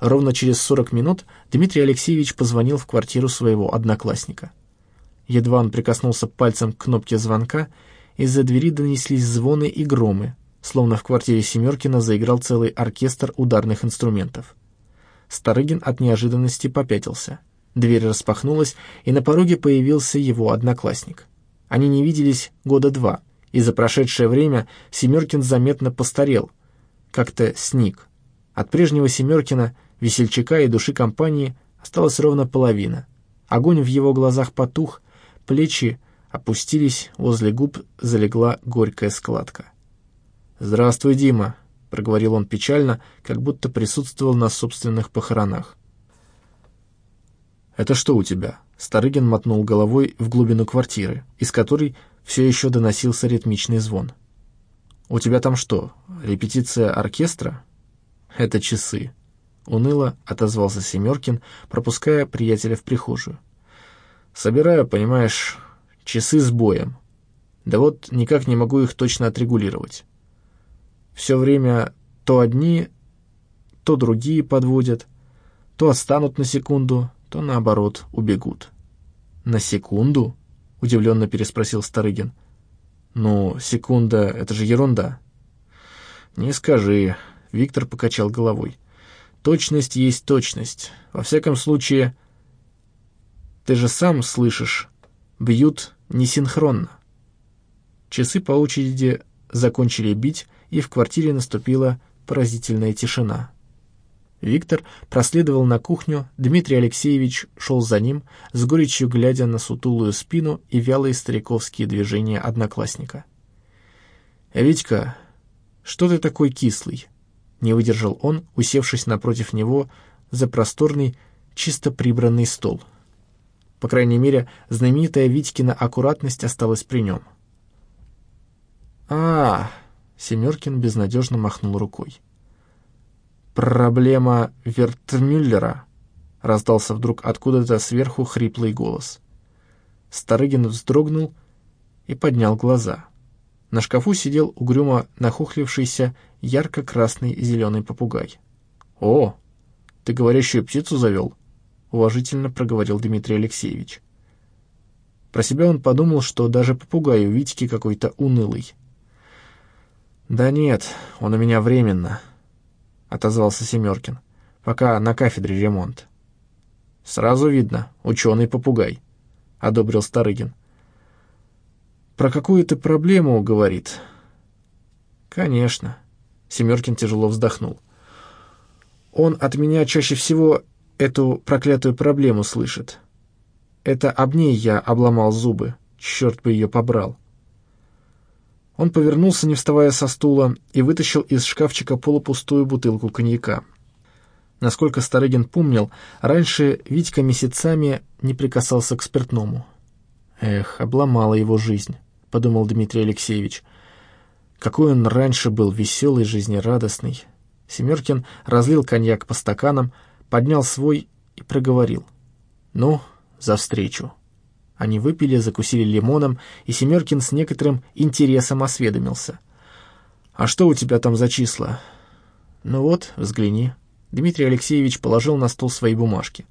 Ровно через 40 минут Дмитрий Алексеевич позвонил в квартиру своего одноклассника. Едва он прикоснулся пальцем к кнопке звонка, из-за двери донеслись звоны и громы, словно в квартире Семеркина заиграл целый оркестр ударных инструментов. Старыгин от неожиданности попятился. Дверь распахнулась, и на пороге появился его одноклассник. Они не виделись года два, и за прошедшее время Семеркин заметно постарел, как-то сник. От прежнего Семеркина, весельчака и души компании осталась ровно половина. Огонь в его глазах потух, плечи опустились, возле губ залегла горькая складка. «Здравствуй, Дима», — проговорил он печально, как будто присутствовал на собственных похоронах. «Это что у тебя?» Старыгин мотнул головой в глубину квартиры, из которой все еще доносился ритмичный звон. «У тебя там что, репетиция оркестра?» «Это часы», — уныло отозвался Семеркин, пропуская приятеля в прихожую. «Собираю, понимаешь, часы с боем. Да вот никак не могу их точно отрегулировать. Все время то одни, то другие подводят, то отстанут на секунду, то, наоборот, убегут. «На секунду?» — удивленно переспросил Старыгин. «Ну, секунда — это же ерунда». «Не скажи», — Виктор покачал головой. «Точность есть точность. Во всяком случае, ты же сам слышишь, бьют несинхронно». Часы по очереди закончили бить, и в квартире наступила поразительная тишина. Виктор проследовал на кухню, Дмитрий Алексеевич шел за ним, с горечью глядя на сутулую спину и вялые стариковские движения одноклассника. «Витька, что ты такой кислый?» — не выдержал он, усевшись напротив него за просторный, чисто прибранный стол. По крайней мере, знаменитая Витькина аккуратность осталась при нем. а, Семеркин безнадежно махнул рукой. «Проблема Вертмюллера», — раздался вдруг откуда-то сверху хриплый голос. Старыгин вздрогнул и поднял глаза. На шкафу сидел угрюмо нахухлившийся ярко-красный зеленый попугай. «О, ты говорящую птицу завел?» — уважительно проговорил Дмитрий Алексеевич. Про себя он подумал, что даже попугай у Витьки какой-то унылый. «Да нет, он у меня временно», — отозвался Семеркин. «Пока на кафедре ремонт». «Сразу видно, ученый-попугай», — одобрил Старыгин. «Про какую-то проблему, — говорит». «Конечно», — Семеркин тяжело вздохнул. «Он от меня чаще всего эту проклятую проблему слышит. Это об ней я обломал зубы, черт бы ее побрал». Он повернулся, не вставая со стула, и вытащил из шкафчика полупустую бутылку коньяка. Насколько Старыгин помнил, раньше Витька месяцами не прикасался к спиртному. «Эх, обломала его жизнь», — подумал Дмитрий Алексеевич. «Какой он раньше был веселый, жизнерадостный». Семеркин разлил коньяк по стаканам, поднял свой и проговорил. «Ну, за встречу». Они выпили, закусили лимоном, и Семеркин с некоторым интересом осведомился. «А что у тебя там за числа?» «Ну вот, взгляни». Дмитрий Алексеевич положил на стол свои бумажки.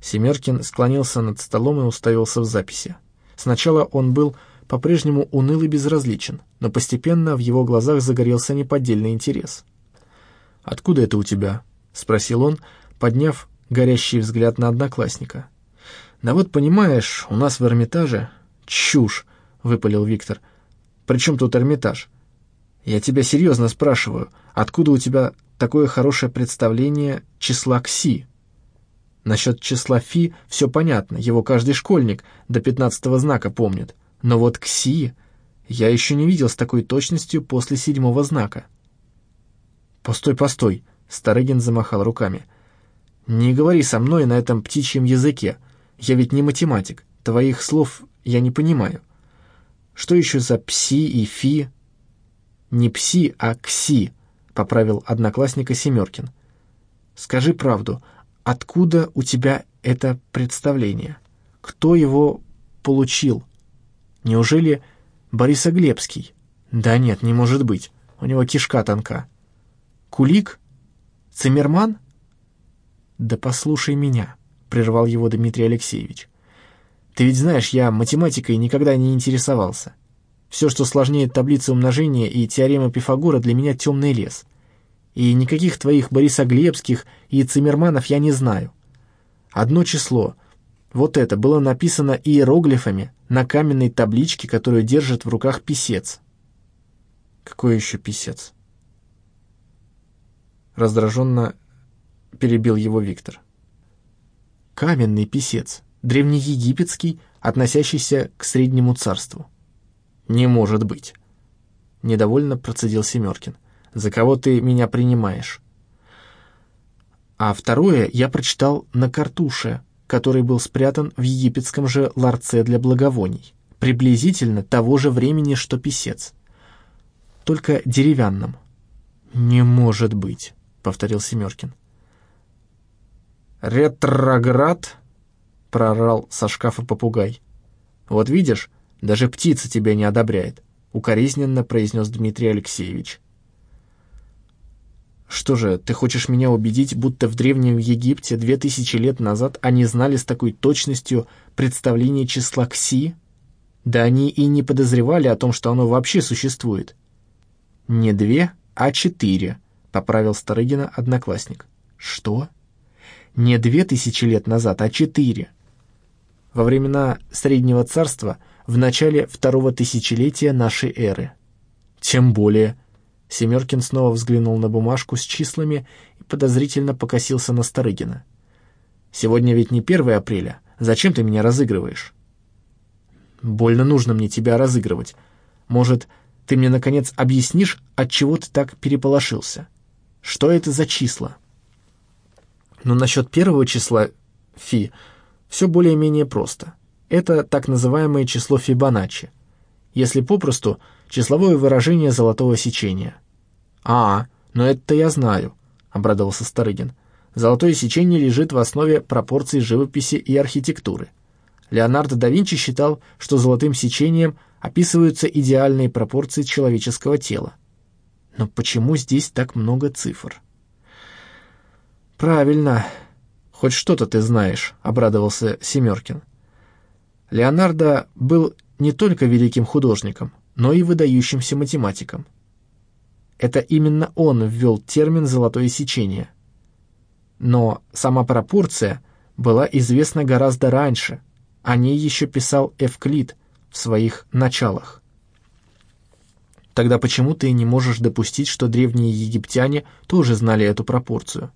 Семеркин склонился над столом и уставился в записи. Сначала он был по-прежнему уныл и безразличен, но постепенно в его глазах загорелся неподдельный интерес. «Откуда это у тебя?» — спросил он, подняв горящий взгляд на одноклассника. «Да вот, понимаешь, у нас в Эрмитаже...» «Чушь!» — выпалил Виктор. «При чем тут Эрмитаж?» «Я тебя серьезно спрашиваю, откуда у тебя такое хорошее представление числа КСИ?» Насчет числа Фи все понятно, его каждый школьник до пятнадцатого знака помнит. Но вот КСИ я еще не видел с такой точностью после седьмого знака. «Постой, постой!» — Старыгин замахал руками. «Не говори со мной на этом птичьем языке. Я ведь не математик, твоих слов я не понимаю. Что еще за пси и фи? Не пси, а кси, поправил одноклассника Семеркин. Скажи правду, откуда у тебя это представление? Кто его получил? Неужели Борисоглебский? Да нет, не может быть. У него кишка тонка. Кулик? Циммерман? «Да послушай меня», — прервал его Дмитрий Алексеевич. «Ты ведь знаешь, я математикой никогда не интересовался. Все, что сложнее таблицы умножения и теоремы Пифагора, для меня темный лес. И никаких твоих Борисоглебских и Циммерманов я не знаю. Одно число, вот это, было написано иероглифами на каменной табличке, которую держит в руках писец. Какой еще писец? Раздраженно перебил его Виктор. Каменный писец, древнеегипетский, относящийся к Среднему царству. «Не может быть!» Недовольно процедил Семеркин. «За кого ты меня принимаешь?» А второе я прочитал на картуше, который был спрятан в египетском же ларце для благовоний, приблизительно того же времени, что писец. Только деревянном. «Не может быть», — повторил Семеркин. «Ретроград?» — прорал со шкафа попугай. «Вот видишь, даже птица тебя не одобряет», — укоризненно произнес Дмитрий Алексеевич. Что же, ты хочешь меня убедить, будто в Древнем Египте две тысячи лет назад они знали с такой точностью представление числа Кси? Да они и не подозревали о том, что оно вообще существует. Не две, а четыре, поправил Старыгина одноклассник. Что? Не две тысячи лет назад, а четыре. Во времена Среднего Царства, в начале второго тысячелетия нашей эры. Тем более, Семеркин снова взглянул на бумажку с числами и подозрительно покосился на Старыгина. «Сегодня ведь не 1 апреля. Зачем ты меня разыгрываешь?» «Больно нужно мне тебя разыгрывать. Может, ты мне, наконец, объяснишь, от чего ты так переполошился? Что это за числа?» «Ну, насчет первого числа, Фи, все более-менее просто. Это так называемое число Фибоначчи. Если попросту, числовое выражение золотого сечения. «А, но это я знаю», — обрадовался Старыгин. «Золотое сечение лежит в основе пропорций живописи и архитектуры. Леонардо да Винчи считал, что золотым сечением описываются идеальные пропорции человеческого тела. Но почему здесь так много цифр?» «Правильно. Хоть что-то ты знаешь», — обрадовался Семеркин. Леонардо был не только великим художником, но и выдающимся математиком. Это именно он ввел термин «золотое сечение». Но сама пропорция была известна гораздо раньше, о ней еще писал Эвклид в своих «Началах». Тогда почему ты не можешь допустить, что древние египтяне тоже знали эту пропорцию?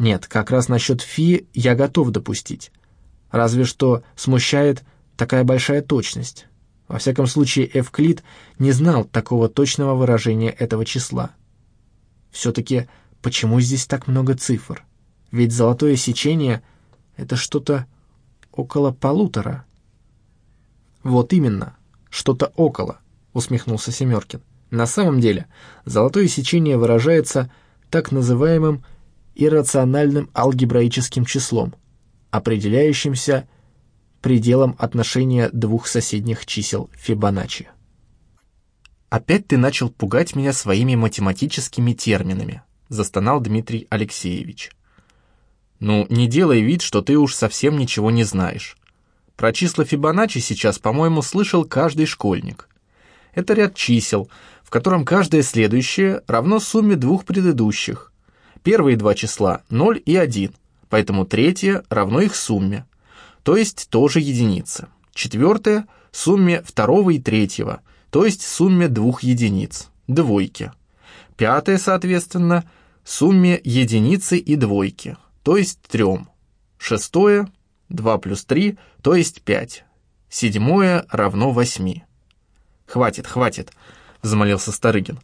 Нет, как раз насчет фи я готов допустить. Разве что смущает такая большая точность. Во всяком случае, Эвклид не знал такого точного выражения этого числа. Все-таки почему здесь так много цифр? Ведь золотое сечение — это что-то около полутора. Вот именно, что-то около, усмехнулся Семеркин. На самом деле, золотое сечение выражается так называемым иррациональным алгебраическим числом, определяющимся пределом отношения двух соседних чисел Фибоначчи. «Опять ты начал пугать меня своими математическими терминами», застонал Дмитрий Алексеевич. «Ну, не делай вид, что ты уж совсем ничего не знаешь. Про числа Фибоначчи сейчас, по-моему, слышал каждый школьник. Это ряд чисел, в котором каждое следующее равно сумме двух предыдущих. Первые два числа — 0 и 1, поэтому третье равно их сумме то есть тоже единица. Четвертое – сумме второго и третьего, то есть сумме двух единиц, двойки. Пятое, соответственно, сумме единицы и двойки, то есть трем. Шестое – 2 плюс 3, то есть 5. Седьмое равно 8. «Хватит, хватит», – взмолился Старыгин.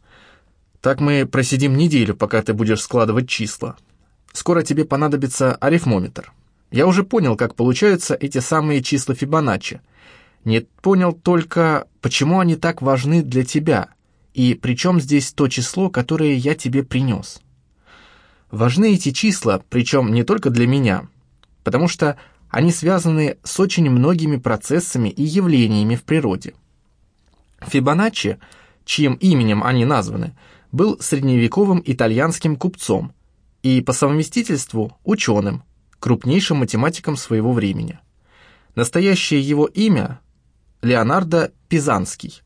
«Так мы просидим неделю, пока ты будешь складывать числа. Скоро тебе понадобится арифмометр». Я уже понял, как получаются эти самые числа Фибоначчи. Не понял только, почему они так важны для тебя, и при чем здесь то число, которое я тебе принес. Важны эти числа, причем не только для меня, потому что они связаны с очень многими процессами и явлениями в природе. Фибоначчи, чьим именем они названы, был средневековым итальянским купцом, и по совместительству ученым, крупнейшим математиком своего времени. Настоящее его имя – Леонардо Пизанский,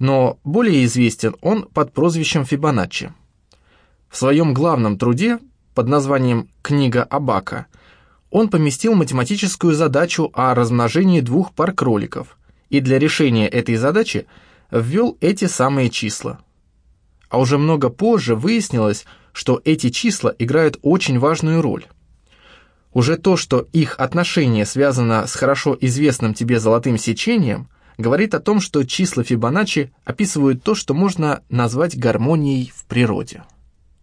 но более известен он под прозвищем Фибоначчи. В своем главном труде под названием «Книга Абака» он поместил математическую задачу о размножении двух пар кроликов и для решения этой задачи ввел эти самые числа. А уже много позже выяснилось, что эти числа играют очень важную роль. Уже то, что их отношение связано с хорошо известным тебе золотым сечением, говорит о том, что числа Фибоначчи описывают то, что можно назвать гармонией в природе.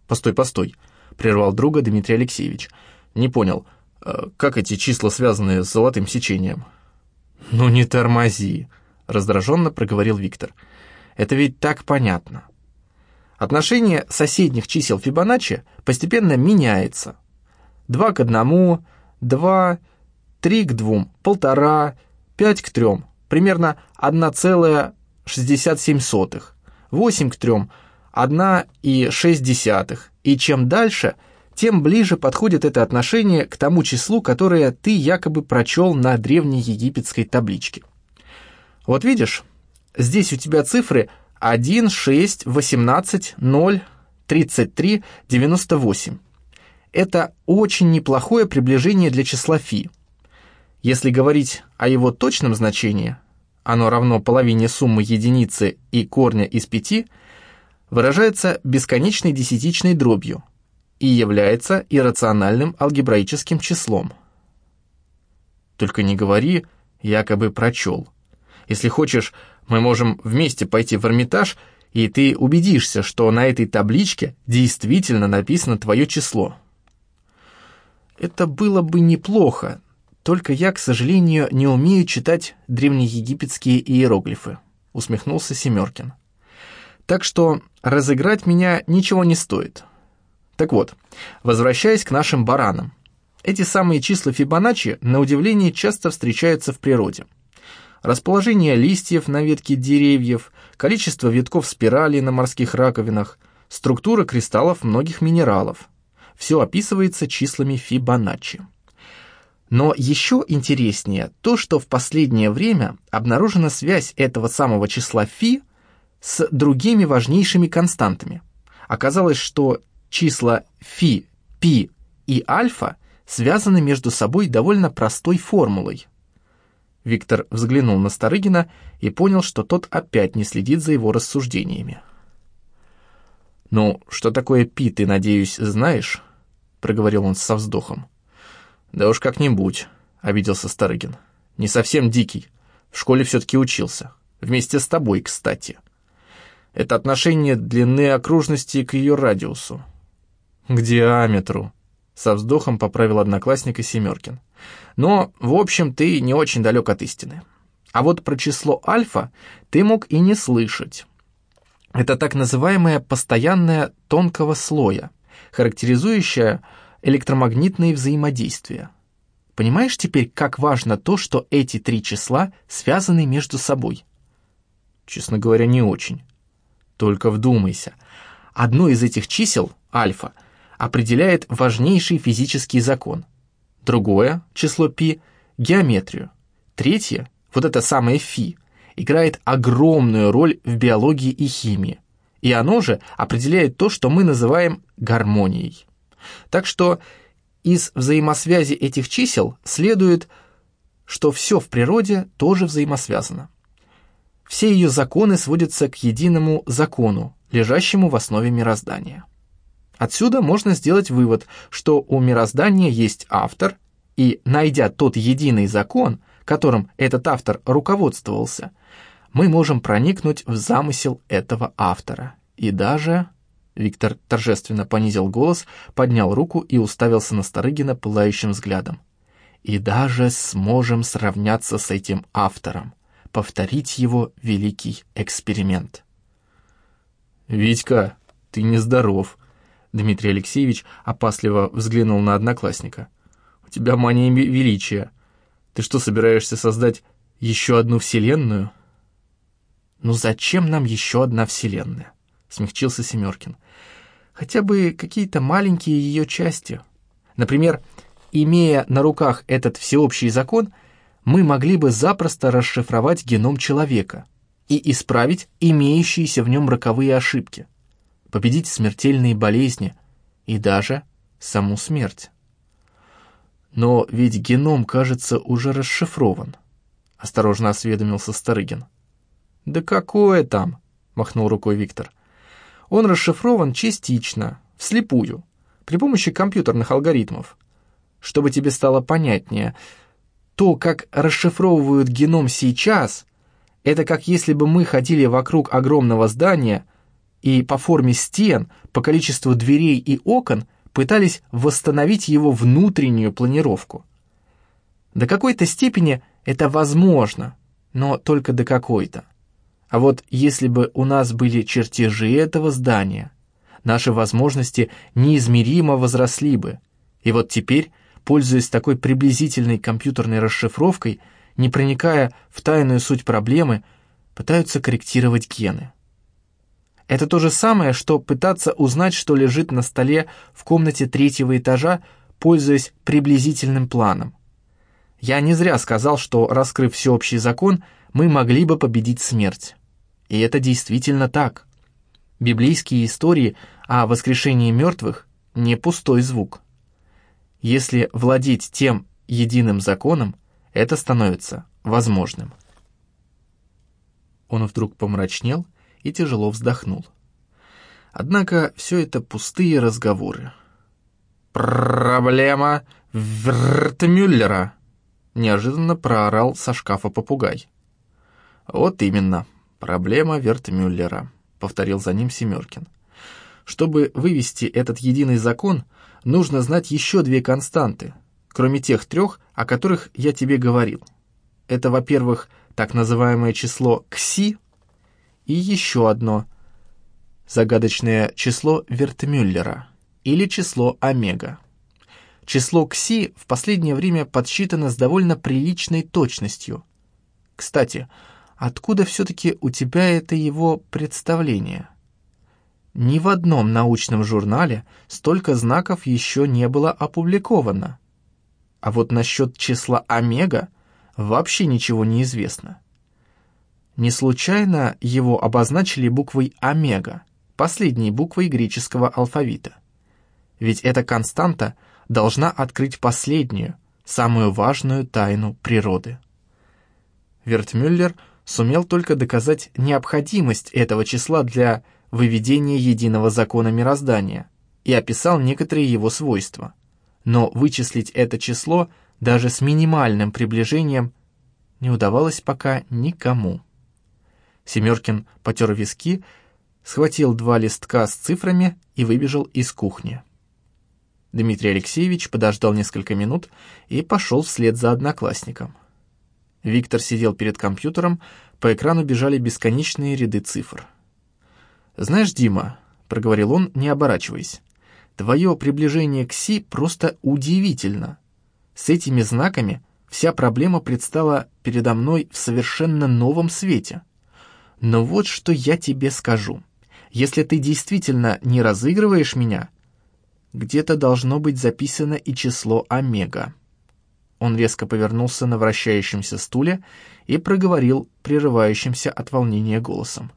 «Постой, постой», — прервал друга Дмитрий Алексеевич. «Не понял, э, как эти числа связаны с золотым сечением?» «Ну не тормози», — раздраженно проговорил Виктор. «Это ведь так понятно. Отношение соседних чисел Фибоначчи постепенно меняется. 2 к 1, 2, 3 к 2, 1,5, 5 к 3, примерно 1,67, 8 к 3, 1,6. И чем дальше, тем ближе подходит это отношение к тому числу, которое ты якобы прочел на древней египетской табличке. Вот видишь, здесь у тебя цифры 1, 6, 18, 0, 33, 98. Это очень неплохое приближение для числа φ. Если говорить о его точном значении, оно равно половине суммы единицы и корня из пяти, выражается бесконечной десятичной дробью и является иррациональным алгебраическим числом. Только не говори, якобы прочел. Если хочешь, мы можем вместе пойти в Эрмитаж, и ты убедишься, что на этой табличке действительно написано твое число. Это было бы неплохо, только я, к сожалению, не умею читать древнеегипетские иероглифы», — усмехнулся Семеркин. «Так что разыграть меня ничего не стоит. Так вот, возвращаясь к нашим баранам. Эти самые числа Фибоначчи, на удивление, часто встречаются в природе. Расположение листьев на ветке деревьев, количество витков спирали на морских раковинах, структура кристаллов многих минералов. Все описывается числами Фибоначчи. Но еще интереснее то, что в последнее время обнаружена связь этого самого числа φ с другими важнейшими константами. Оказалось, что числа φ, π и альфа связаны между собой довольно простой формулой. Виктор взглянул на Старыгина и понял, что тот опять не следит за его рассуждениями. «Ну, что такое пи, ты, надеюсь, знаешь?» — Проговорил он со вздохом. «Да уж как-нибудь», — обиделся Старыгин. «Не совсем дикий. В школе все-таки учился. Вместе с тобой, кстати. Это отношение длины окружности к ее радиусу». «К диаметру», — со вздохом поправил одноклассник и Семеркин. «Но, в общем, ты не очень далек от истины. А вот про число альфа ты мог и не слышать. Это так называемое постоянное тонкого слоя, характеризующее электромагнитные взаимодействия. Понимаешь теперь, как важно то, что эти три числа связаны между собой? Честно говоря, не очень. Только вдумайся. Одно из этих чисел, альфа, определяет важнейший физический закон. Другое, число π, геометрию. Третье, вот это самое φ, играет огромную роль в биологии и химии. И оно же определяет то, что мы называем гармонией. Так что из взаимосвязи этих чисел следует, что все в природе тоже взаимосвязано. Все ее законы сводятся к единому закону, лежащему в основе мироздания. Отсюда можно сделать вывод, что у мироздания есть автор, и, найдя тот единый закон, которым этот автор руководствовался, мы можем проникнуть в замысел этого автора и даже Виктор торжественно понизил голос, поднял руку и уставился на Старыгина пылающим взглядом. «И даже сможем сравняться с этим автором, повторить его великий эксперимент». «Витька, ты нездоров», — Дмитрий Алексеевич опасливо взглянул на одноклассника. «У тебя мания величия. Ты что, собираешься создать еще одну вселенную?» «Ну зачем нам еще одна вселенная?» — смягчился Семеркин. хотя бы какие-то маленькие ее части. Например, имея на руках этот всеобщий закон, мы могли бы запросто расшифровать геном человека и исправить имеющиеся в нем роковые ошибки, победить смертельные болезни и даже саму смерть. Но ведь геном, кажется, уже расшифрован, осторожно осведомился Старыгин. Да какое там, махнул рукой Виктор. Он расшифрован частично, вслепую, при помощи компьютерных алгоритмов. Чтобы тебе стало понятнее, то, как расшифровывают геном сейчас, это как если бы мы ходили вокруг огромного здания и по форме стен, по количеству дверей и окон пытались восстановить его внутреннюю планировку. До какой-то степени это возможно, но только до какой-то. А вот если бы у нас были чертежи этого здания, наши возможности неизмеримо возросли бы. И вот теперь, пользуясь такой приблизительной компьютерной расшифровкой, не проникая в тайную суть проблемы, пытаются корректировать гены. Это то же самое, что пытаться узнать, что лежит на столе в комнате третьего этажа, пользуясь приблизительным планом. Я не зря сказал, что, раскрыв всеобщий закон, мы могли бы победить смерть. И это действительно так. Библейские истории о воскрешении мертвых — не пустой звук. Если владеть тем единым законом, это становится возможным. Он вдруг помрачнел и тяжело вздохнул. Однако все это пустые разговоры. «Проблема Вертмюллера!» — неожиданно проорал со шкафа попугай. «Вот именно», «Проблема Вертмюллера», — повторил за ним Семеркин. «Чтобы вывести этот единый закон, нужно знать еще две константы, кроме тех трех, о которых я тебе говорил. Это, во-первых, так называемое число кси и еще одно — загадочное число Вертмюллера или число омега. Число кси в последнее время подсчитано с довольно приличной точностью. Кстати, — Откуда все-таки у тебя это его представление? Ни в одном научном журнале столько знаков еще не было опубликовано. А вот насчет числа омега вообще ничего не известно. Не случайно его обозначили буквой омега, последней буквой греческого алфавита. Ведь эта константа должна открыть последнюю, самую важную тайну природы. Вертмюллер – сумел только доказать необходимость этого числа для выведения единого закона мироздания и описал некоторые его свойства. Но вычислить это число даже с минимальным приближением не удавалось пока никому. Семеркин потер виски, схватил два листка с цифрами и выбежал из кухни. Дмитрий Алексеевич подождал несколько минут и пошел вслед за одноклассником. Виктор сидел перед компьютером, по экрану бежали бесконечные ряды цифр. «Знаешь, Дима», — проговорил он, не оборачиваясь, «твое приближение к Си просто удивительно. С этими знаками вся проблема предстала передо мной в совершенно новом свете. Но вот что я тебе скажу. Если ты действительно не разыгрываешь меня, где-то должно быть записано и число омега». Он резко повернулся на вращающемся стуле и проговорил прерывающимся от волнения голосом.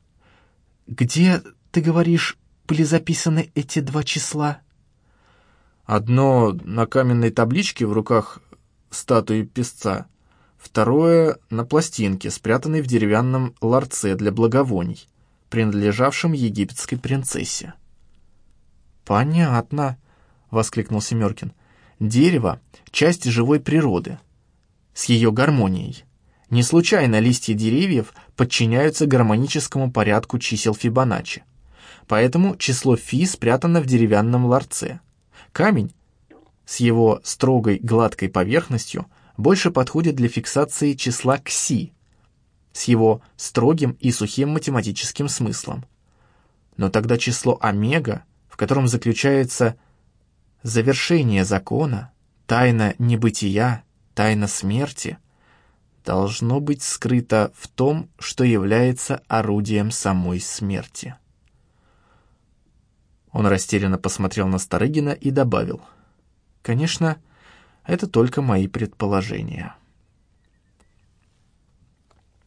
«Где, ты говоришь, были записаны эти два числа?» «Одно на каменной табличке в руках статуи песца, второе на пластинке, спрятанной в деревянном ларце для благовоний, принадлежавшем египетской принцессе». «Понятно», — воскликнул Семеркин. Дерево — часть живой природы, с ее гармонией. Не случайно листья деревьев подчиняются гармоническому порядку чисел Фибоначчи. Поэтому число фи спрятано в деревянном ларце. Камень с его строгой гладкой поверхностью больше подходит для фиксации числа кси, с его строгим и сухим математическим смыслом. Но тогда число омега, в котором заключается завершение закона, тайна небытия, тайна смерти, должно быть скрыто в том, что является орудием самой смерти. Он растерянно посмотрел на Старыгина и добавил. «Конечно, это только мои предположения».